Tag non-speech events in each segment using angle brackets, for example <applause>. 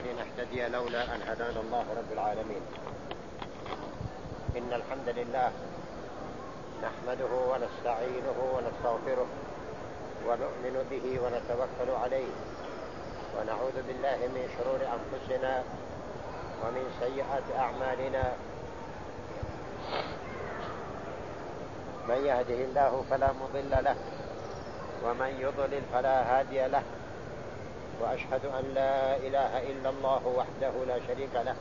لنهتدي لولا أن هدانا الله رب العالمين. إن الحمد لله نحمده ونستعينه ونستغفره ونؤمن به ونتوكل عليه ونعوذ بالله من شرور أنفسنا ومن سيئات أعمالنا. من يهده الله فلا مضل له ومن يضلل فلا هادي له. وأشهد أن لا إله إلا الله وحده لا شريك له.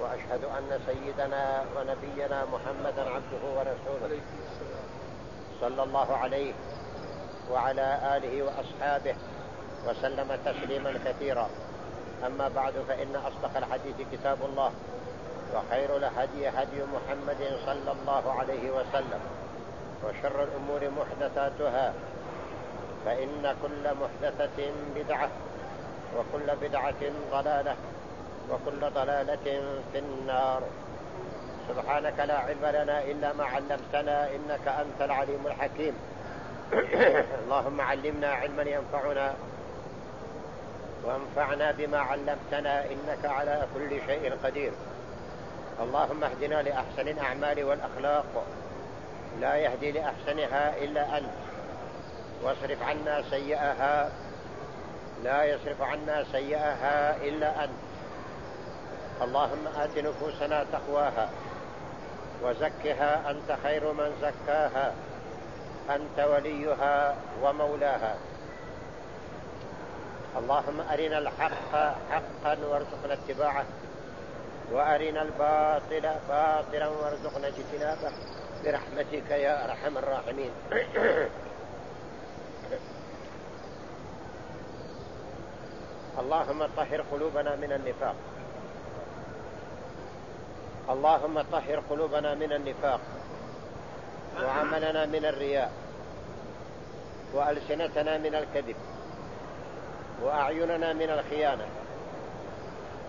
وأشهد أن سيدنا ونبينا محمدا عبده ورسوله صلى الله عليه وعلى آله وأصحابه وسلم تسليما كثيرا. أما بعد فإن أصدق الحديث كتاب الله وخير الهدي هدي محمد صلى الله عليه وسلم وشر الأمور محدثاتها فإن كل محدثة بدعة وكل بدعة ضلالة وكل ضلالة في النار. سبحانك لا علم لنا إلا ما علمتنا إنك أنت العليم الحكيم. <coughs> اللهم علمنا علما ينفعنا وانفعنا بما علمتنا إنك على كل شيء قدير. اللهم اهدنا لأحسن الأعمال والأخلاق. لا يهدي لأحسنها إلا أنت. واصرف عنا سيئها. لا يصرف عنا سيئها إلا أنت. اللهم آت نفوسنا تقواها وزكها أنت خير من زكاها. أنت وليها ومولاها. اللهم أرنا الحق حقا وارزقنا اتباعه. وأرنا الباطل باطلا وارزقنا اجتنابه. برحمتك يا أرحم الراحمين. <clears throat> اللهم طهر قلوبنا من النفاق. اللهم طهر قلوبنا من النفاق. وعملنا من الرياء. وألسنتنا من الكذب. وأعيننا من الخيانة.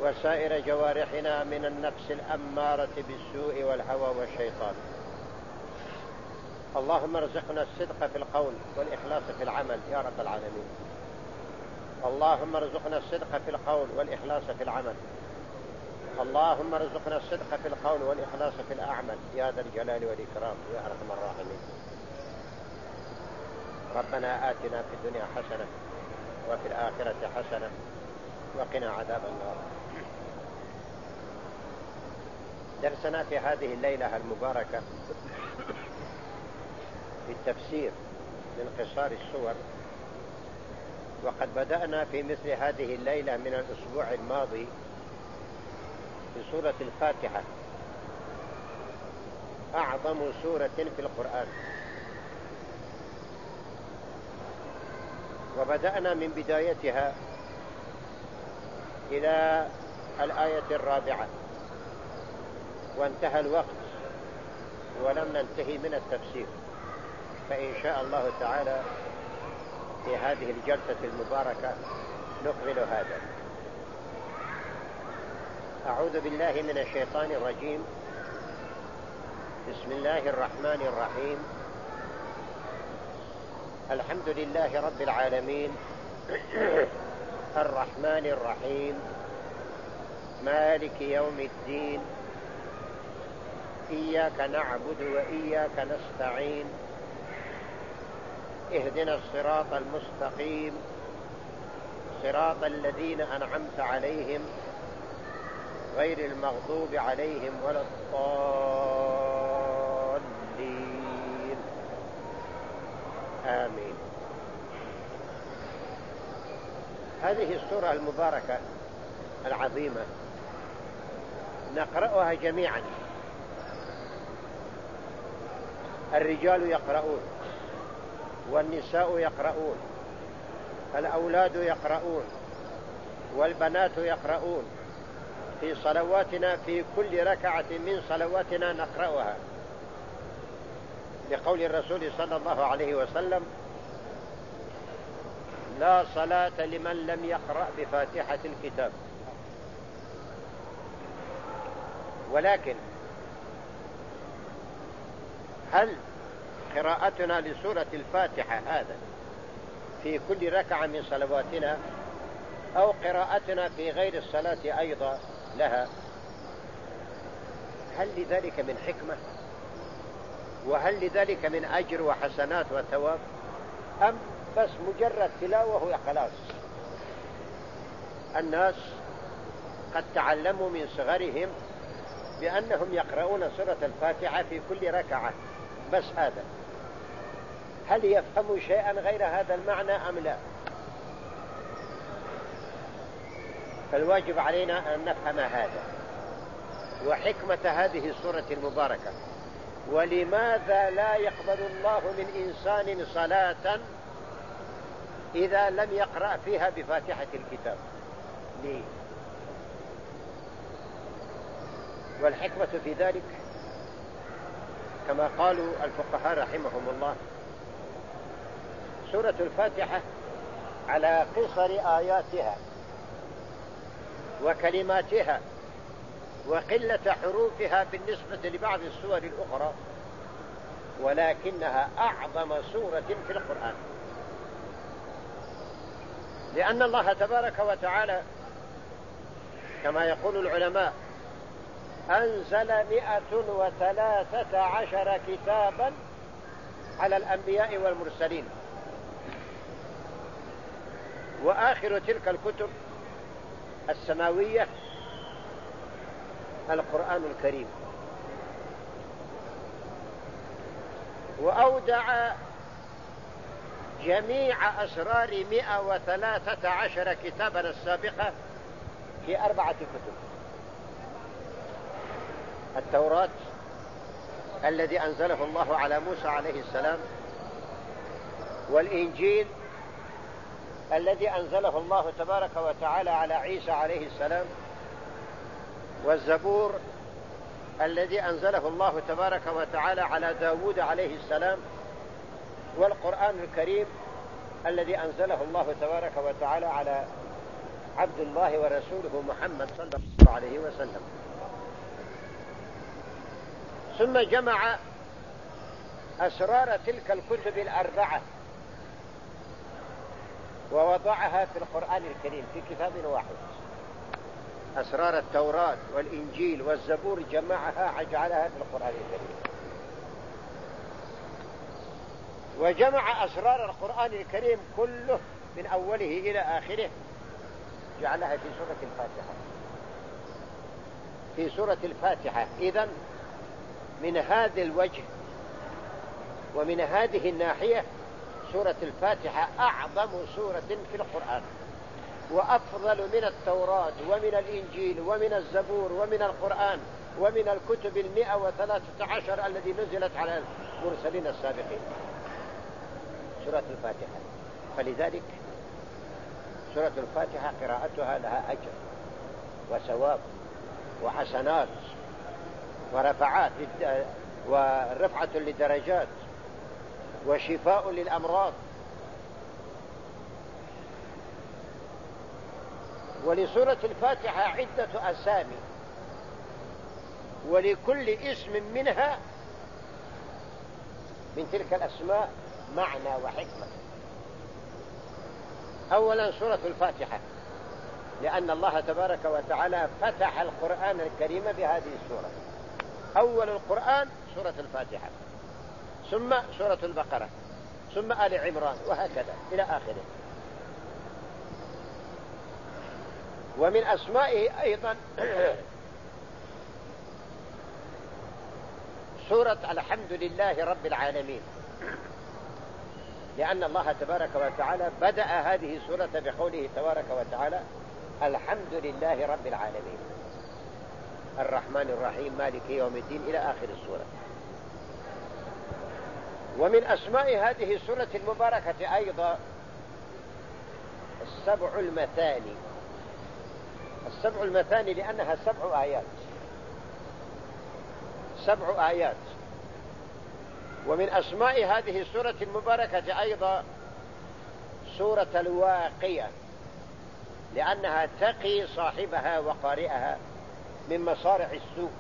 وسائر جوارحنا من النفس الأمارة بالسوء والهوى والشيطان. اللهم ارزقنا الصدق في القول والإخلاص في العمل. يا رب العالمين. اللهم ارزقنا الصدق في القول والإخلاص في العمل. اللهم ارزقنا الصدق في القول والإخلاص في الأعمال يا ذا الجلال والإكرام. يا أرحم الراحمين. ربنا آتنا في الدنيا حسنة وفي الآخرة حسنة وقنا عذاب النار. درسنا في هذه الليلة المباركة في التفسير من قصار السور وقد بدأنا في مثل هذه الليلة من الأسبوع الماضي في سورة الفاتحة. أعظم سورة في القرآن. وبدأنا من بدايتها إلى الآية الرابعة. وانتهى الوقت ولم ننتهي من التفسير. فإن شاء الله تعالى في هذه الجلسة المباركة نكمل هذا. أعوذ بالله من الشيطان الرجيم. بسم الله الرحمن الرحيم. الحمد لله رب العالمين. <clears throat> الرحمن الرحيم. مالك يوم الدين. إياك نعبد وإياك نستعين. اهدنا الصراط المستقيم. صراط الذين أنعمت عليهم غير المغضوب عليهم ولا الضالين. آمين. هذه السورة المباركة العظيمة نقرأها جميعا. الرجال يقرؤون. والنساء يقرؤون الأولاد يقرؤون والبنات يقرؤون. في صلواتنا في كل ركعة من صلواتنا نقرأها. لقول الرسول صلى الله عليه وسلم لا صلاة لمن لم يقرأ بفاتحة الكتاب. ولكن هل قراءتنا لسورة الفاتحة هذا في كل ركعة من صلواتنا أو قراءتنا في غير الصلاة أيضا لها. هل لذلك من حكمة؟ وهل لذلك من أجر وحسنات وثواب؟ أم بس مجرد تلاوة وخلاص الناس قد تعلموا من صغرهم بأنهم يقرؤون سورة الفاتحة في كل ركعة بس هذا. هل يفهموا شيئا غير هذا المعنى أم لا؟ فالواجب علينا أن نفهم هذا. وحكمة هذه السورة المباركة. ولماذا لا يقبل الله من إنسان صلاة إذا لم يقرأ فيها بفاتحة الكتاب؟ ليه؟ والحكمة في ذلك كما قالوا الفقهاء رحمهم الله سورة الفاتحة على قصر آياتها وكلماتها وقلة حروفها بالنسبة لبعض السور الأخرى ولكنها أعظم سورة في القرآن. لأن الله تبارك وتعالى كما يقول العلماء أنزل مئة وثلاثة عشر كتابا على الأنبياء والمرسلين. وآخر تلك الكتب السماوية القرآن الكريم. وأودع جميع أسرار مئة وثلاثة عشر كتابا السابقة في أربعة كتب. التوراة الذي أنزله الله على موسى عليه السلام والإنجيل الذي أنزله الله تبارك وتعالى على عيسى عليه السلام والزبور الذي أنزله الله تبارك وتعالى على داود عليه السلام والقرآن الكريم الذي أنزله الله تبارك وتعالى على عبد الله ورسوله محمد صلى الله عليه وسلم. ثم جمع أسرار تلك الكتب الأربعة. ووضعها في القرآن الكريم في كتاب واحد. أسرار التوراة والإنجيل والزبور جمعها جعلها في القرآن الكريم. وجمع أسرار القرآن الكريم كله من أوله إلى آخره. جعلها في سورة الفاتحة. في سورة الفاتحة. إذا من هذا الوجه ومن هذه الناحية سورة الفاتحة أعظم سورة في القرآن. وأفضل من التوراة ومن الإنجيل ومن الزبور ومن القرآن ومن الكتب المئة وثلاثة عشر الذي نزلت على المرسلين السابقين. سورة الفاتحة. فلذلك سورة الفاتحة قراءتها لها أجر وثواب وحسنات ورفعات ورفعة للدرجات وشفاء للأمراض. ولسورة الفاتحة عدة أسامي. ولكل اسم منها من تلك الأسماء معنى وحكمة. أولا سورة الفاتحة لأن الله تبارك وتعالى فتح القرآن الكريم بهذه السورة. أول القرآن سورة الفاتحة. ثم سورة البقرة ثم آل عمران وهكذا إلى آخره. ومن أسمائه أيضا <coughs> سورة الحمد لله رب العالمين. لأن الله تبارك وتعالى بدأ هذه السورة بقوله تبارك وتعالى الحمد لله رب العالمين. الرحمن الرحيم مالك يوم الدين إلى آخر السورة. ومن أسماء هذه السورة المباركة أيضا السبع المثاني. السبع المثاني لأنها سبع آيات. سبع آيات. ومن أسماء هذه السورة المباركة أيضا سورة الواقية لأنها تقي صاحبها وقارئها من مصارع السوء.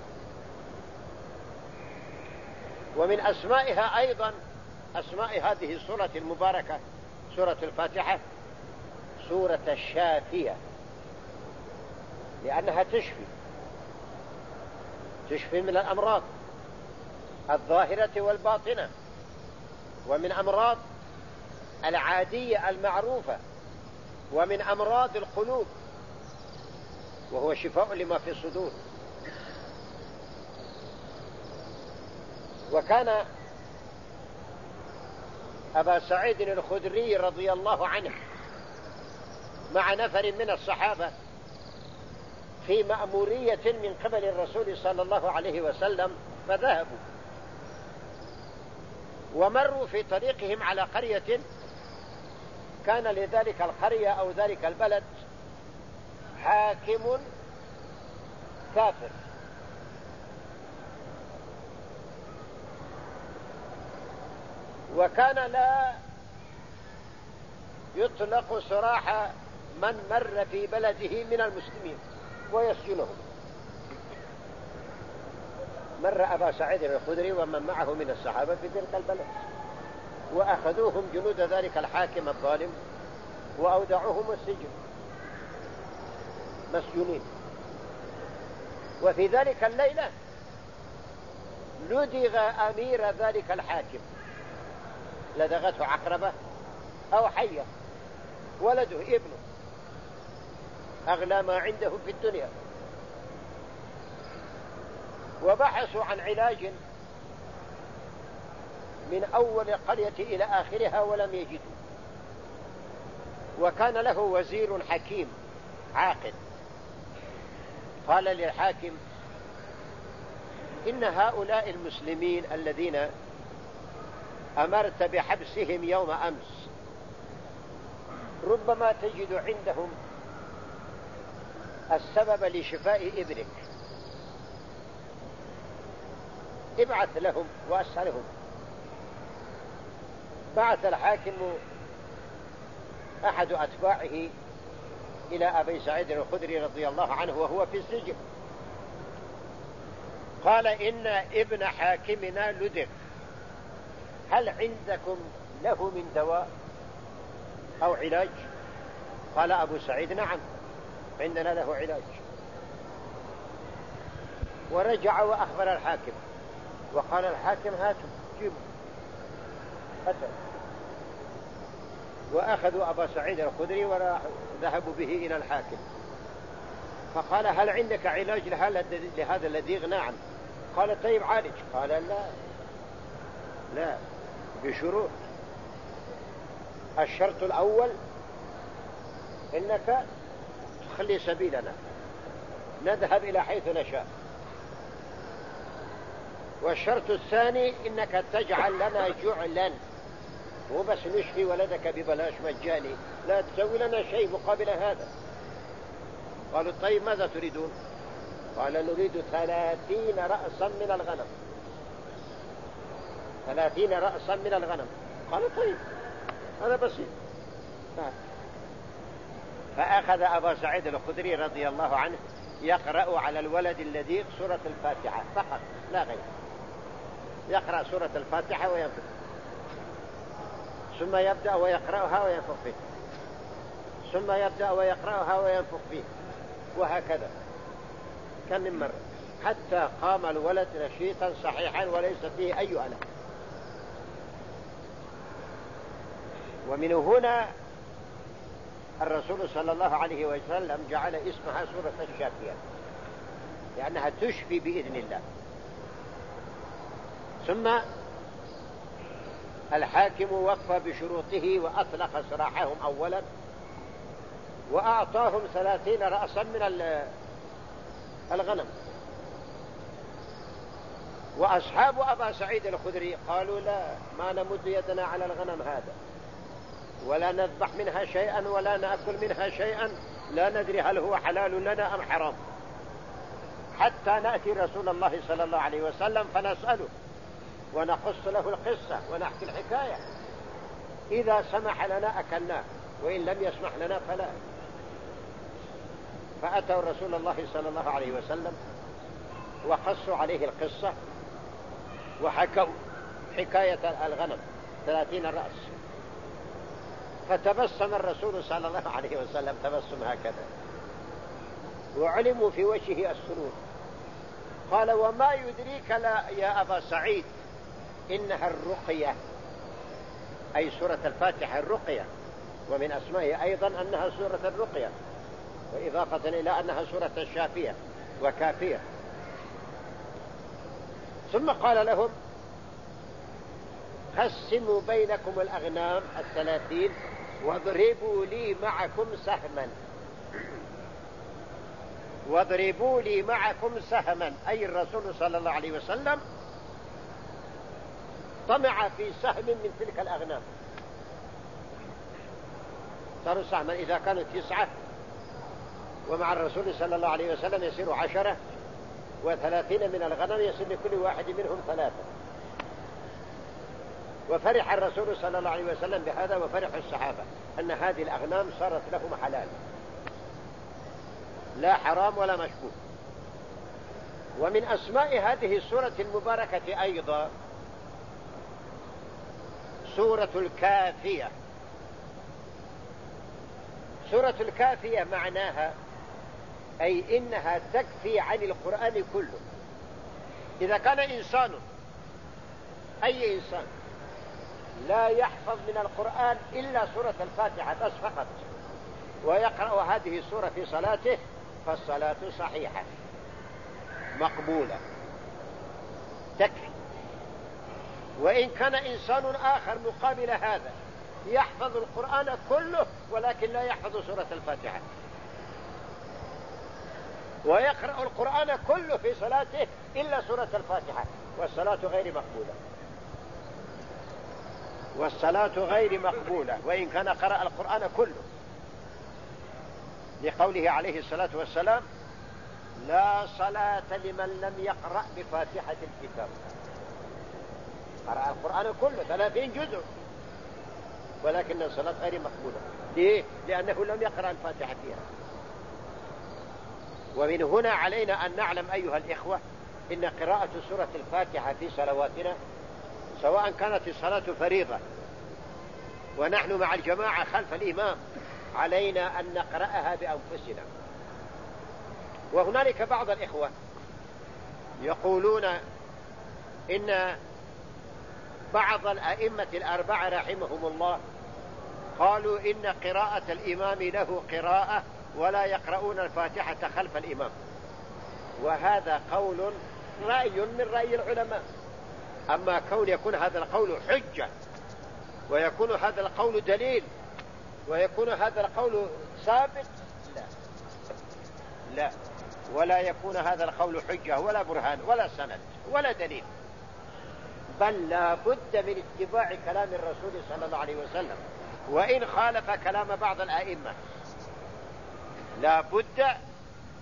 ومن أسمائها أيضا أسماء هذه السورة المباركة سورة الفاتحة سورة الشافية لأنها تشفي تشفي من الأمراض الظاهرة والباطنة ومن أمراض العادية المعروفة ومن أمراض القلوب وهو شفاء لما في الصدور. وكان أبا سعيد الخدري رضي الله عنه مع نفر من الصحابة في مأمورية من قبل الرسول صلى الله عليه وسلم فذهبوا ومروا في طريقهم على قرية كان لذلك القرية أو ذلك البلد حاكم كافر. وكان لا يطلق سراح من مر في بلده من المسلمين ويسجنهم مر أبا سعيد الخدري ومن معه من الصحابة في تلك البلد. وأخذوهم جنود ذلك الحاكم الظالم وأودعوهم السجن. مسجونين. وفي ذلك الليلة لدغ أمير ذلك الحاكم. لدغته عقربة أو حية ولده ابنه أغلى ما عنده في الدنيا. وبحثوا عن علاج من أول قرية إلى آخرها ولم يجدوا. وكان له وزير حكيم عاقل قال للحاكم إن هؤلاء المسلمين الذين أمرت بحبسهم يوم أمس. ربما تجد عندهم السبب لشفاء ابنك ابعث لهم وأسألهم. بعث الحاكم أحد أتباعه إلى أبي سعيد الخدري رضي الله عنه وهو في السجن. قال إن ابن حاكمنا لدغ. هل عندكم له من دواء أو علاج؟ قال أبو سعيد نعم عندنا له علاج. ورجع وأخبر الحاكم. وقال الحاكم هاتوا جيبوا. أتوا وأخذوا أبا سعيد الخدري وذهبوا به إلى الحاكم. فقال هل عندك علاج لهذا الذي نعم. قال طيب عالج. قال لا. لا. بشروط الشرط الأول إنك تخلي سبيلنا. نذهب إلى حيث نشاء. والشرط الثاني إنك تجعل لنا جعلا. مو بس نشفي ولدك ببلاش مجاني. لا تسوي لنا شيء مقابل هذا. قالوا طيب ماذا تريدون؟ قال نريد ثلاثين رأسا من الغنم. ثلاثين رأسا من الغنم. قالوا طيب هذا بسيط. فأخذ أبا سعيد الخدري رضي الله عنه يقرأ على الولد الذي سورة الفاتحة فقط لا غير. يقرأ سورة الفاتحة وينفق ثم يبدأ ويقرأها وينفق فيه. ثم يبدأ ويقرأها وينفق فيه. وهكذا. كم من مرة. حتى قام الولد نشيطا صحيحا وليس فيه أي ألم. ومن هنا الرسول صلى الله عليه وسلم جعل اسمها سورة الشافية لأنها تشفي بإذن الله. ثم الحاكم وفى بشروطه وأطلق سراحهم أولا وأعطاهم ثلاثين رأسا من الغنم. وأصحاب أبا سعيد الخدري قالوا لا ما نمد يدنا على الغنم هذا. ولا نذبح منها شيئا ولا نأكل منها شيئا. لا ندري هل هو حلال لنا أم حرام. حتى نأتي رسول الله صلى الله عليه وسلم فنسأله ونقص له القصة ونحكي الحكاية. إذا سمح لنا أكلناه وإن لم يسمح لنا فلا. فأتوا رسول الله صلى الله عليه وسلم وقصوا عليه القصة وحكوا حكاية الغنم ثلاثين رأس. فتبسم الرسول صلى الله عليه وسلم تبسم هكذا. وعلموا في وجهه السرور. قال وما يدريك لا يا أبا سعيد إنها الرقية. أي سورة الفاتحة الرقية. ومن أسمائها أيضا أنها سورة الرقية. وإضافة إلى أنها سورة الشافية وكافية. ثم قال لهم قسموا بينكم الأغنام الثلاثين واضربوا لي معكم سهما. واضربوا لي معكم سهما. أي الرسول صلى الله عليه وسلم طمع في سهم من تلك الأغنام. صاروا سهما. إذا كانوا تسعة ومع الرسول صلى الله عليه وسلم يصير عشرة وثلاثين من الغنم يصير لكل واحد منهم ثلاثة. وفرح الرسول صلى الله عليه وسلم بهذا وفرح الصحابة أن هذه الأغنام صارت لهم حلال. لا حرام ولا مشكوك. ومن أسماء هذه السورة المباركة أيضا سورة الكافية. سورة الكافية معناها أي إنها تكفي عن القرآن كله. إذا كان إنسان أي إنسان لا يحفظ من القرآن إلا سورة الفاتحة بس فقط. ويقرأ هذه السورة في صلاته فالصلاة صحيحة. مقبولة. تكفي. وإن كان إنسان آخر مقابل هذا يحفظ القرآن كله ولكن لا يحفظ سورة الفاتحة. ويقرأ القرآن كله في صلاته إلا سورة الفاتحة والصلاة غير مقبولة. والصلاة غير مقبولة وإن كان قرأ القرآن كله. لقوله عليه الصلاة والسلام لا صلاة لمن لم يقرأ بفاتحة الكتاب. قرأ القرآن كله ثلاثين جزء. ولكن الصلاة غير مقبولة. ليه؟ لأنه لم يقرأ الفاتحة فيها. ومن هنا علينا أن نعلم أيها الإخوة إن قراءة سورة الفاتحة في صلواتنا سواء كانت الصلاة فريضة. ونحن مع الجماعة خلف الإمام. علينا أن نقرأها بأنفسنا. وهنالك بعض الإخوة يقولون إن بعض الأئمة الأربعة رحمهم الله قالوا إن قراءة الإمام له قراءة ولا يقرؤون الفاتحة خلف الإمام. وهذا قول رأي من رأي العلماء. أما كون يكون هذا القول حجة ويكون هذا القول دليل ويكون هذا القول ثابت لا. لا. ولا يكون هذا القول حجة ولا برهان ولا سند ولا دليل. بل لا بد من اتباع كلام الرسول صلى الله عليه وسلم. وإن خالف كلام بعض الأئمة لا بد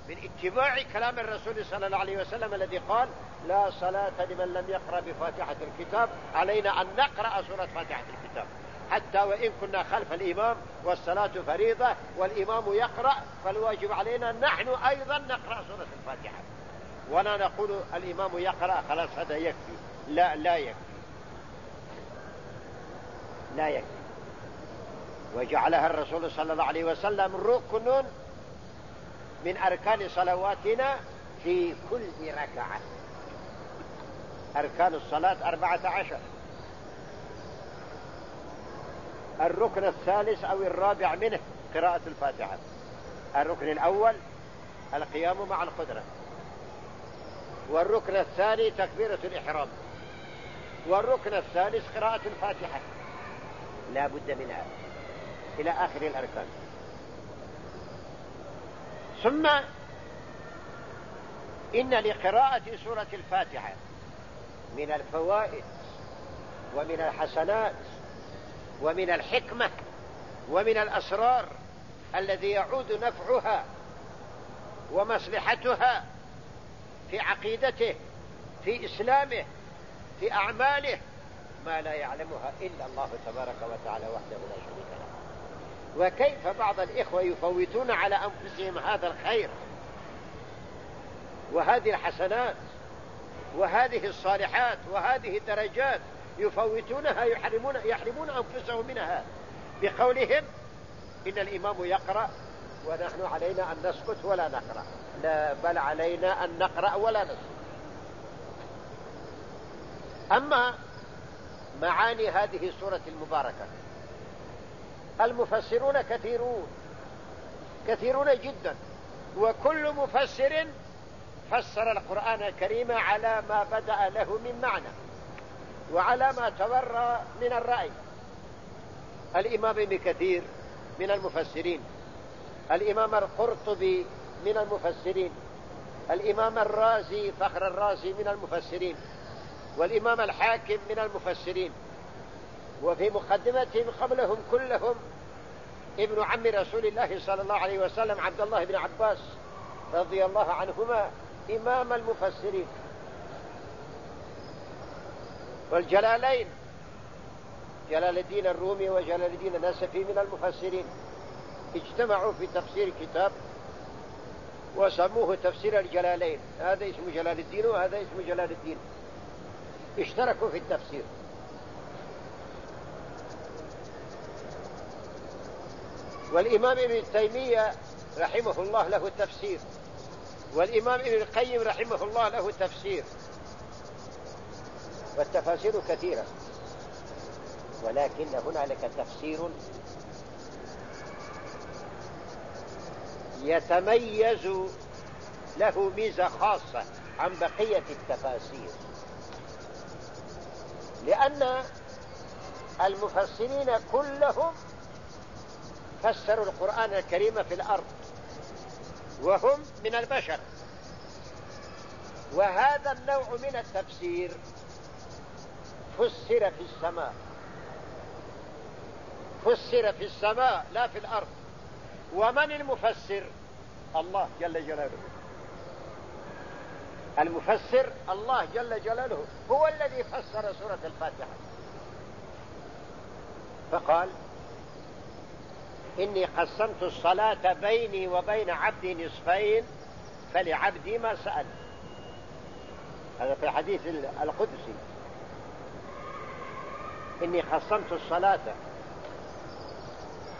من اتباع كلام الرسول صلى الله عليه وسلم الذي قال لا صلاة لمن لم يقرأ بفاتحة الكتاب علينا أن نقرأ سورة فاتحة الكتاب. حتى وإن كنا خلف الإمام والصلاة فريضة والإمام يقرأ فالواجب علينا نحن أيضا نقرأ سورة الفاتحة. ولا نقول الإمام يقرأ خلاص هذا يكفي. لا لا يكفي. لا يكفي. وجعلها الرسول صلى الله عليه وسلم ركن من أركان صلواتنا في كل ركعة. أركان الصلاة أربعة عشر. الركن الثالث أو الرابع منه قراءة الفاتحة. الركن الأول القيام مع القدرة. والركن الثاني تكبيرة الإحرام. والركن الثالث قراءة الفاتحة. لا بد منها إلى آخر الأركان. ثم إن لقراءة سورة الفاتحة من الفوائد ومن الحسنات ومن الحكمة ومن الأسرار الذي يعود نفعها ومصلحتها في عقيدته في إسلامه في أعماله ما لا يعلمها إلا الله تبارك وتعالى وحده لا شريك له. وكيف بعض الإخوة يفوتون على أنفسهم هذا الخير وهذه الحسنات وهذه الصالحات وهذه الدرجات يفوتونها يحرمون, يحرمون أنفسهم منها بقولهم إن الإمام يقرأ ونحن علينا أن نسكت ولا نقرأ. لا بل علينا أن نقرأ ولا نسكت. أما معاني هذه السورة المباركة المفسرون كثيرون كثيرون جدا. وكل مفسر فسر القرآن الكريم على ما بدأ له من معنى وعلى ما تورى من الرأي. الإمام ابن كثير من المفسرين الإمام القرطبي من المفسرين الإمام الرازي فخر الرازي من المفسرين والإمام الحاكم من المفسرين. وفي مقدمتهم قبلهم كلهم ابن عم رسول الله صلى الله عليه وسلم عبد الله بن عباس رضي الله عنهما إمام المفسرين. والجلالين جلال الدين الرومي وجلال الدين النسفي من المفسرين. اجتمعوا في تفسير كتاب وسموه تفسير الجلالين. هذا اسم جلال الدين وهذا اسم جلال الدين. اشتركوا في التفسير. والإمام ابن تيمية رحمه الله له تفسير. والإمام ابن القيم رحمه الله له تفسير. والتفاسير كثيرة. ولكن هنالك تفسير يتميز له ميزة خاصة عن بقية التفاسير. لأن المفسرين كلهم فسروا القرآن الكريم في الأرض. وهم من البشر. وهذا النوع من التفسير فسر في السماء. فسر في السماء لا في الأرض. ومن المفسر؟ الله جل جلاله. المفسر الله جل جلاله. هو الذي فسر سورة الفاتحة. فقال إني قسمت الصلاة بيني وبين عبدي نصفين فلعبدي ما سأل. هذا في الحديث القدسي. إني قسمت الصلاة.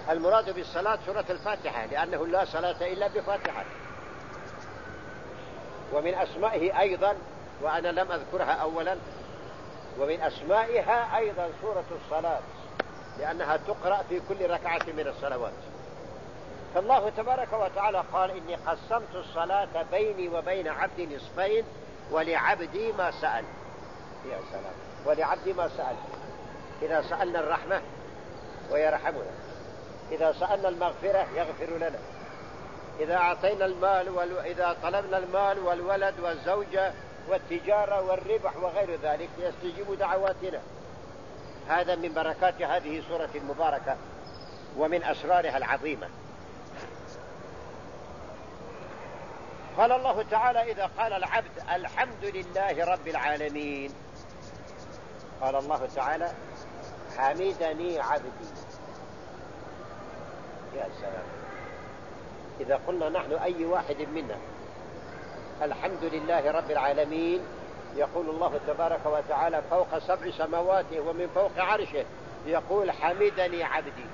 المراد بالصلاة سورة الفاتحة لأنه لا صلاة إلا بفاتحة. ومن أسمائه أيضا وأنا لم أذكرها أولا. ومن أسمائها أيضا سورة الصلاة. لأنها تقرأ في كل ركعة من الصلوات. فالله تبارك وتعالى قال إني قسمت الصلاة بيني وبين عبدي نصفين ولعبدي ما سأل. يا سلام. ولعبدي ما سأل. إذا سألنا الرحمة ويرحمنا. إذا سألنا المغفرة يغفر لنا. إذا أعطينا المال وإذا طلبنا المال والولد والزوجة والتجارة والربح وغير ذلك يستجيب دعواتنا. هذا من بركات هذه السورة المباركة ومن أسرارها العظيمة. قال الله تعالى إذا قال العبد الحمد لله رب العالمين. قال الله تعالى حمدني عبدي. يا سلام. إذا قلنا نحن أي واحد منا الحمد لله رب العالمين يقول الله تبارك وتعالى فوق سبع سماواته ومن فوق عرشه يقول حمدني عبدي.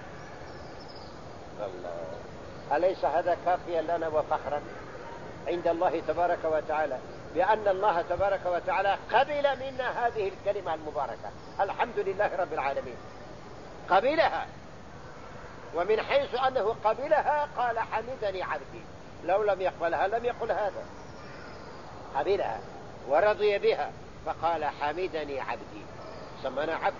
الله. أليس هذا كافيا لنا وفخرا؟ عند الله تبارك وتعالى. بأن الله تبارك وتعالى قبل منا هذه الكلمة المباركة. الحمد لله رب العالمين. قبلها. ومن حيث أنه قبلها قال حمدني عبدي. لو لم يقبلها لم يقل هذا. قبلها. ورضي بها فقال حمدني عبدي. سمانا عبد.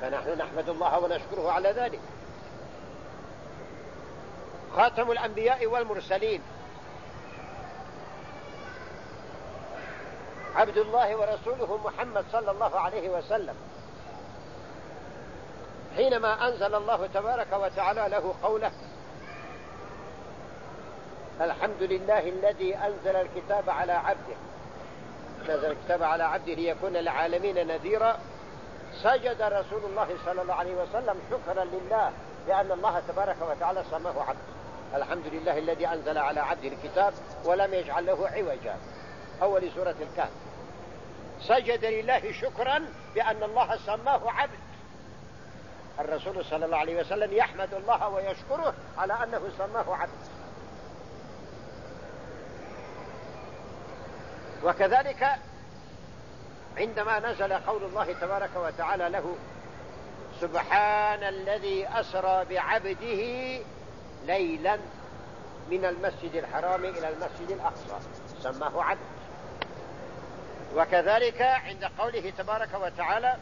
فنحن نحمد الله ونشكره على ذلك. خاتم الأنبياء والمرسلين. عبد الله ورسوله محمد صلى الله عليه وسلم. حينما أنزل الله تبارك وتعالى له قوله الحمد لله الذي أنزل الكتاب على عبده. نزل الكتاب على عبده ليكون للعالمين نذيرا. سجد رسول الله صلى الله عليه وسلم شكرا لله لأن الله تبارك وتعالى سماه عبد. الحمد لله الذي أنزل على عبده الكتاب ولم يجعل له عوجا. أول سورة الكهف. سجد لله شكرا بأن الله سماه عبد. الرسول صلى الله عليه وسلم يحمد الله ويشكره على أنه سماه عبد. وكذلك عندما نزل قول الله تبارك وتعالى له سبحان الذي أسرى بعبده ليلا من المسجد الحرام إلى المسجد الأقصى سماه عبد. وكذلك عند قوله تبارك وتعالى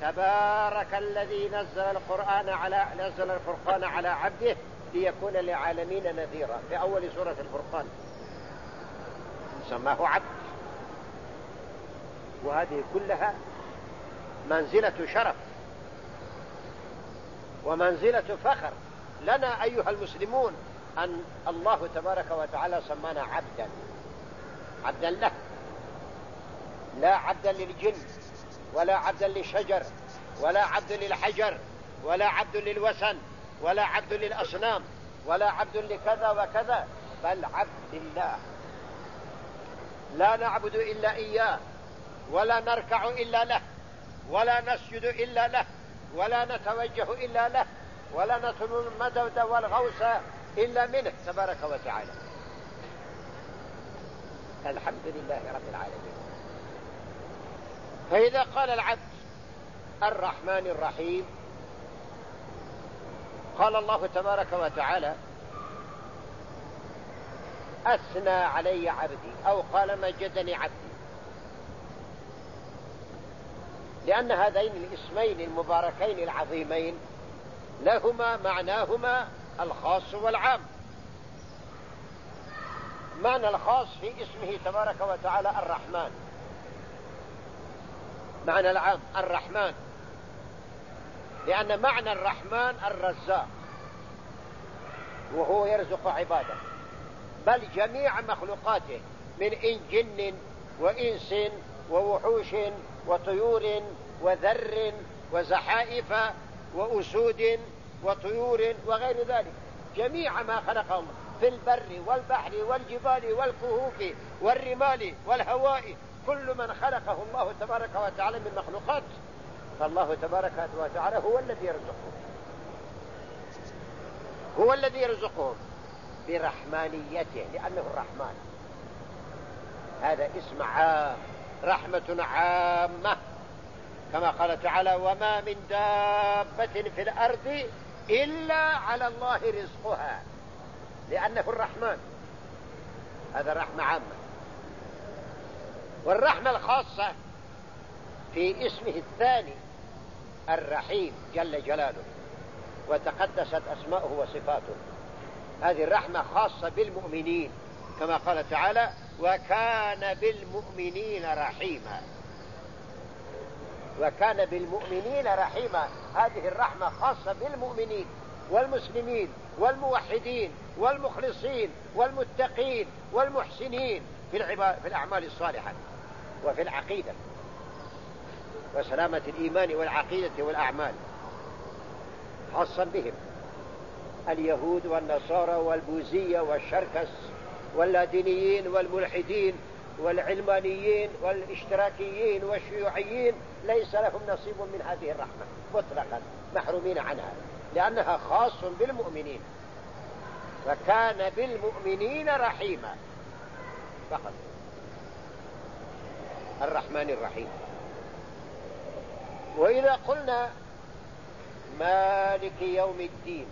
تبارك الذي نزل القرآن على نزل الفرقان على عبده ليكون للعالمين نذيرا. في أول سورة الفرقان. سماه عبد. وهذه كلها منزلة شرف ومنزلة فخر. لنا أيها المسلمون أن الله تبارك وتعالى سمانا عبدا. عبدا له. لا عبدا للجن ولا عبدا للشجر ولا عبد للحجر ولا عبد للوثن ولا عبد للأصنام ولا عبد لكذا وكذا بل عبد الله. لا نعبد إلا إياه ولا نركع إلا له ولا نسجد إلا له ولا نتوجه إلا له ولا نطلب المدد والغوث إلا منه تبارك وتعالى. الحمد لله رب العالمين. فإذا قال العبد الرحمن الرحيم قال الله تبارك وتعالى أثنى علي عبدي أو قال مجدني عبدي. لأن هذين الاسمين المباركين العظيمين لهما معناهما الخاص والعام. معنى الخاص في اسمه تبارك وتعالى الرحمن. معنى العام الرحمن. لأن معنى الرحمن الرزاق. وهو يرزق عباده. بل جميع مخلوقاته من إن جن وإنس ووحوش وطيور وذر وزحائف وأسود وطيور وغير ذلك. جميع ما خلقهم في البر والبحر والجبال والكهوف والرمال والهواء كل من خلقه الله تبارك وتعالى من مخلوقات فالله تبارك وتعالى هو الذي يرزقهم هو الذي يرزقهم برحمانيته لأنه الرحمن هذا اسم عام رحمة عامة. كما قال تعالى وما من دابة في الأرض إلا على الله رزقها. لأنه الرحمن. هذا رحمة عامة. والرحمة الخاصة في اسمه الثاني الرحيم جل جلاله وتقدست أسماؤه وصفاته. هذه الرحمة خاصة بالمؤمنين كما قال تعالى وكان بالمؤمنين رحيما. وكان بالمؤمنين رحيما. هذه الرحمة خاصة بالمؤمنين والمسلمين والموحدين والمخلصين والمتقين والمحسنين في, في الأعمال الصالحة وفي العقيدة وسلامة الإيمان والعقيدة والأعمال خاصا بهم. اليهود والنصارى والبوذية والشركس واللادينيين والملحدين والعلمانيين والاشتراكيين والشيوعيين ليس لهم نصيب من هذه الرحمة مطلقا محرومين عنها لأنها خاص بالمؤمنين. وكان بالمؤمنين رحيما. فقط. الرحمن الرحيم. وإذا قلنا مالك يوم الدين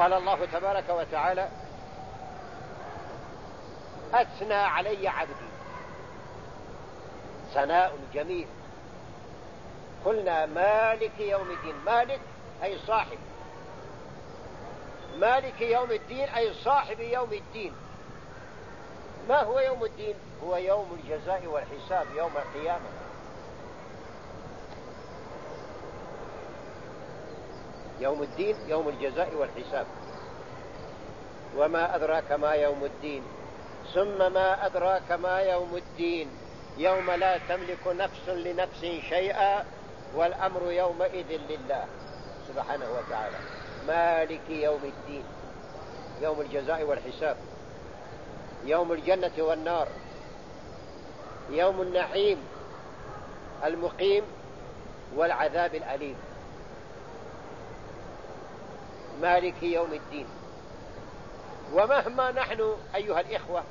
قال الله تبارك وتعالى أثنى علي عبدي. ثناء جميل. قلنا مالك يوم الدين. مالك أي صاحب. مالك يوم الدين أي صاحب يوم الدين. ما هو يوم الدين؟ هو يوم الجزاء والحساب يوم القيامة. يوم الدين يوم الجزاء والحساب. وما أدراك ما يوم الدين. ثم ما أدراك ما يوم الدين. يوم لا تملك نفس لنفس شيئا والأمر يومئذ لله. سبحانه وتعالى. مالك يوم الدين. يوم الجزاء والحساب. يوم الجنة والنار. يوم النعيم المقيم والعذاب الأليم. مالك يوم الدين. ومهما نحن أيها الإخوة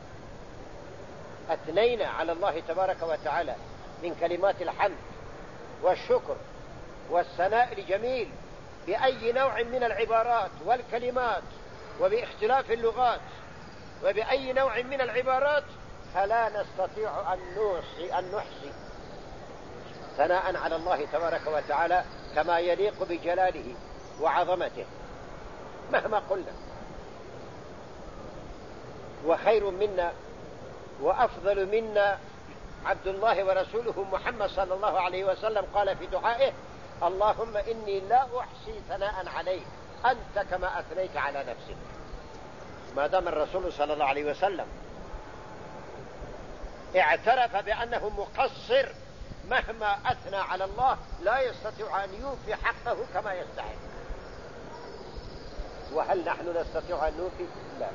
أثنينا على الله تبارك وتعالى من كلمات الحمد والشكر والثناء الجميل بأي نوع من العبارات والكلمات وباختلاف اللغات وبأي نوع من العبارات فلا نستطيع أن نوصي أن نحصي ثناء على الله تبارك وتعالى كما يليق بجلاله وعظمته. <laughs> مهما قلنا. وخير منا وأفضل منا عبد الله ورسوله محمد صلى الله عليه وسلم. قال في دعائه اللهم إني لا أحصي ثناء عليك. أنت كما أثنيت على نفسك. ما دام الرسول صلى الله عليه وسلم اعترف بأنه مقصر مهما أثنى على الله لا يستطيع أن يوفي حقه كما يستحق. وهل نحن نستطيع أن نوفي؟ لا.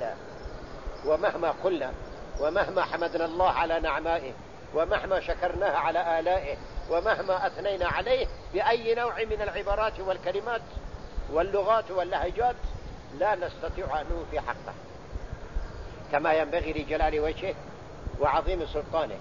لا. ومهما قلنا ومهما حمدنا الله على نعمائه ومهما شكرناه على آلائه ومهما أثنينا عليه بأي نوع من العبارات والكلمات واللغات واللهجات لا نستطيع أن نوفي حقه. كما ينبغي لجلال وجهه وعظيم سلطانه.